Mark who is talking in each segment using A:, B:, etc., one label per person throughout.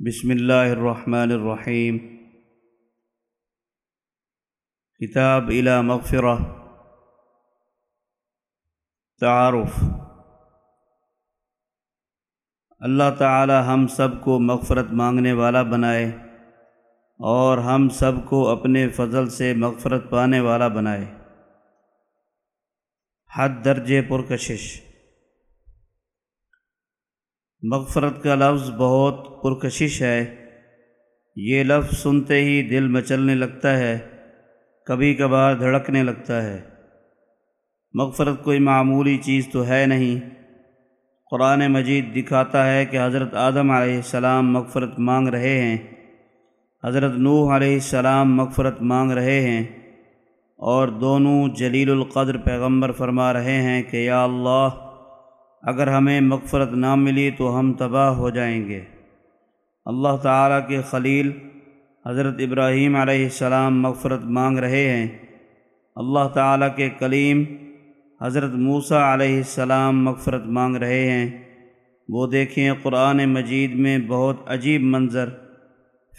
A: بسم اللہ الرحمن الرحیم۔ کتاب الى مغفرہ۔ تعارف۔ اللہ تعالی ہم سب کو مغفرت مانگنے والا بنائے اور ہم سب کو اپنے فضل سے مغفرت پانے والا بنائے۔ حد درجے پرکشش۔ مغفرت کا لفظ بہت پرکشش ہے۔ یہ لفظ سنتے ہی دل مچلنے لگتا ہے، کبھی کبھار دھڑکنے لگتا ہے۔ مغفرت کوئی معمولی چیز تو ہے نہیں۔ قرآن مجید دکھاتا ہے کہ حضرت آدم علیہ السلام مغفرت مانگ رہے ہیں۔ حضرت نوح علیہ السلام مغفرت مانگ رہے ہیں۔ اور دونوں جلیل القدر پیغمبر فرما رہے ہیں کہ یا اللہ اگر ہمیں مغفرت نہ ملی تو ہم تباہ ہو جائیں گے۔ اللہ تعالیٰ کے خلیل حضرت ابراہیم علیہ السلام مغفرت مانگ رہے ہیں۔ اللہ تعالیٰ کے کلیم حضرت موسیٰ علیہ السلام مغفرت مانگ رہے ہیں۔ وہ دیکھیں قرآن مجید میں بہت عجیب منظر۔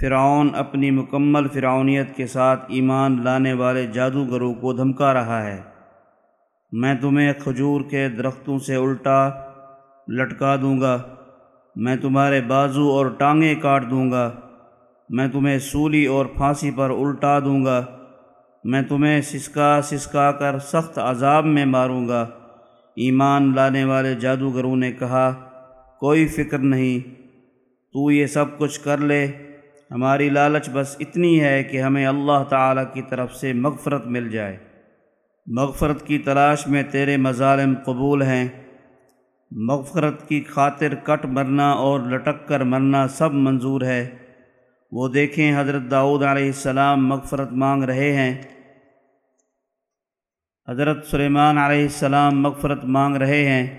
A: فرعون اپنی مکمل فرعونیت کے ساتھ ایمان لانے والے جادوگروں کو دھمکا رہا ہے۔ میں تمہیں کھجور کے درختوں سے الٹا لٹکا دوں گا۔ میں تمہارے بازو اور ٹانگیں کاٹ دوں گا۔ میں تمہیں سولی اور پھانسی پر الٹا دوں گا۔ میں تمہیں سسکا سسکا کر سخت عذاب میں ماروں گا۔ ایمان لانے والے جادوگروں نے کہا، کوئی فکر نہیں، تو یہ سب کچھ کر لے۔ ہماری لالچ بس اتنی ہے کہ ہمیں اللہ تعالیٰ کی طرف سے مغفرت مل جائے۔ مغفرت کی تلاش میں تیرے مظالم قبول ہیں۔ مغفرت کی خاطر کٹ مرنا اور لٹک کر مرنا سب منظور ہے۔ وہ دیکھیں حضرت داؤد علیہ السلام مغفرت مانگ رہے ہیں۔ حضرت سلیمان علیہ السلام مغفرت مانگ رہے ہیں۔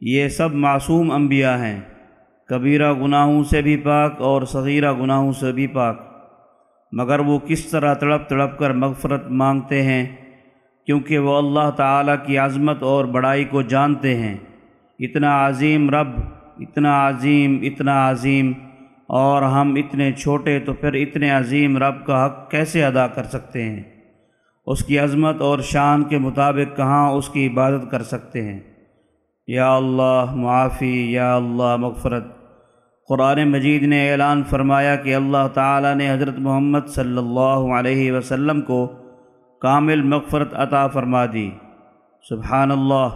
A: یہ سب معصوم انبیاء ہیں۔ کبیرہ گناہوں سے بھی پاک اور صغیرہ گناہوں سے بھی پاک۔ مگر وہ کس طرح تڑپ تڑپ کر مغفرت مانگتے ہیں؟ کیونکہ وہ اللہ تعالیٰ کی عظمت اور بڑائی کو جانتے ہیں۔ اتنا عظیم رب، اتنا عظیم اتنا عظیم۔ اور ہم اتنے چھوٹے تو پھر اتنے عظیم رب کا حق کیسے ادا کر سکتے ہیں؟ اس کی عظمت اور شان کے مطابق کہاں اس کی عبادت کر سکتے ہیں؟ یا اللہ، معافی، یا اللہ، مغفرت۔ قرآن مجید نے اعلان فرمایا کہ اللہ تعالیٰ نے حضرت محمد صلی اللہ علیہ وسلم کو کامل مغفرت عطا فرما دی۔ سبحان اللہ،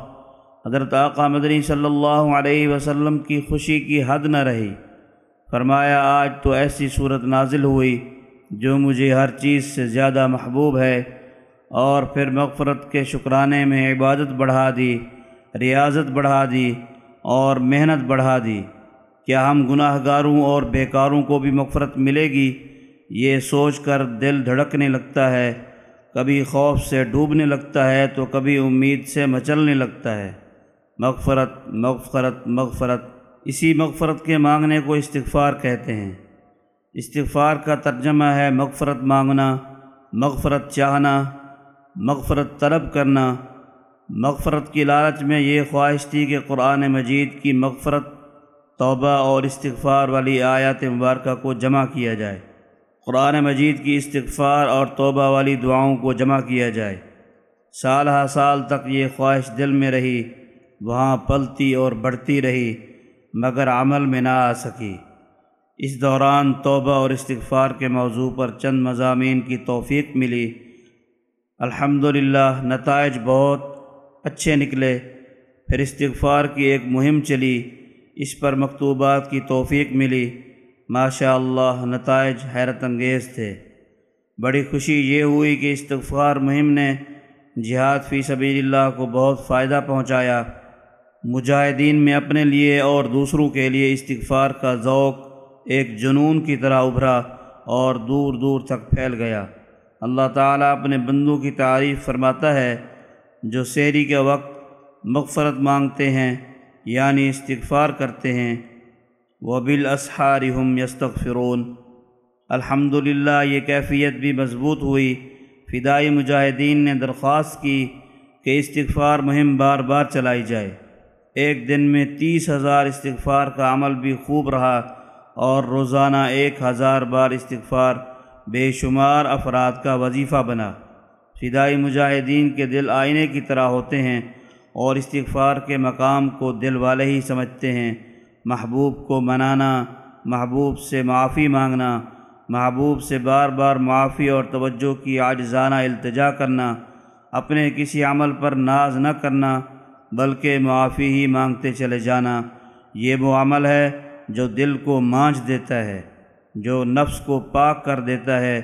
A: حضرت آقا مدنی صلی اللہ علیہ وسلم کی خوشی کی حد نہ رہی۔ فرمایا، آج تو ایسی صورت نازل ہوئی جو مجھے ہر چیز سے زیادہ محبوب ہے اور پھر مغفرت کے شکرانے میں عبادت بڑھا دی، ریاضت بڑھا دی اور محنت بڑھا دی۔ کیا ہم گناہ گاروں اور بیکاروں کو بھی مغفرت ملے گی؟ یہ سوچ کر دل دھڑکنے لگتا ہے۔ کبھی خوف سے ڈوبنے لگتا ہے تو کبھی امید سے مچلنے لگتا ہے۔ مغفرت مغفرت مغفرت، اسی مغفرت کے مانگنے کو استغفار کہتے ہیں۔ استغفار کا ترجمہ ہے مغفرت مانگنا، مغفرت چاہنا، مغفرت طلب کرنا۔ مغفرت کی لالچ میں یہ خواہش تھی کہ قرآن مجید کی مغفرت، توبہ اور استغفار والی آیات مبارکہ کو جمع کیا جائے۔ قرآن مجید کی استغفار اور توبہ والی دعاؤں کو جمع کیا جائے۔ سال ہا سال تک یہ خواہش دل میں رہی، وہاں پلتی اور بڑھتی رہی، مگر عمل میں نہ آ سکی۔ اس دوران توبہ اور استغفار کے موضوع پر چند مضامین کی توفیق ملی۔ الحمد نتائج بہت اچھے نکلے۔ پھر استغفار کی ایک مہم چلی، اس پر مکتوبات کی توفیق ملی۔ ماشاء اللہ نتائج حیرت انگیز تھے۔ بڑی خوشی یہ ہوئی کہ استغفار مہم نے جہاد فی سبیل اللہ کو بہت فائدہ پہنچایا۔ مجاہدین میں اپنے لیے اور دوسروں کے لیے استغفار کا ذوق ایک جنون کی طرح ابھرا اور دور دور تک پھیل گیا۔ اللہ تعالیٰ اپنے بندوں کی تعریف فرماتا ہے، جو سحری کے وقت مغفرت مانگتے ہیں یعنی استغفار کرتے ہیں وبالاسحار هم یستغفرون۔ الحمد یہ کیفیت بھی مضبوط ہوئی۔ فدائی مجاہدین نے درخواست کی کہ استغفار مہم بار بار چلائی جائے۔ ایک دن میں تیس ہزار استغفار کا عمل بھی خوب رہا اور روزانہ ایک ہزار بار استغفار بے شمار افراد کا وظیفہ بنا۔ فدائی مجاہدین کے دل آئینے کی طرح ہوتے ہیں اور استغفار کے مقام کو دل والے ہی سمجھتے ہیں۔ محبوب کو منانا، محبوب سے معافی مانگنا، محبوب سے بار بار معافی اور توجہ کی عاجزانہ التجا کرنا، اپنے کسی عمل پر ناز نہ کرنا، بلکہ معافی ہی مانگتے چلے جانا، یہ وہ عمل ہے جو دل کو مانچ دیتا ہے، جو نفس کو پاک کر دیتا ہے،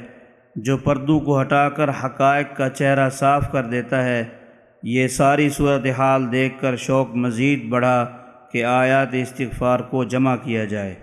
A: جو پردو کو ہٹا کر حقائق کا چہرہ صاف کر دیتا ہے۔ یہ ساری صورتحال دیکھ کر شوق مزید بڑھا۔ کہ آیات استغفار کو جمع کیا جائے۔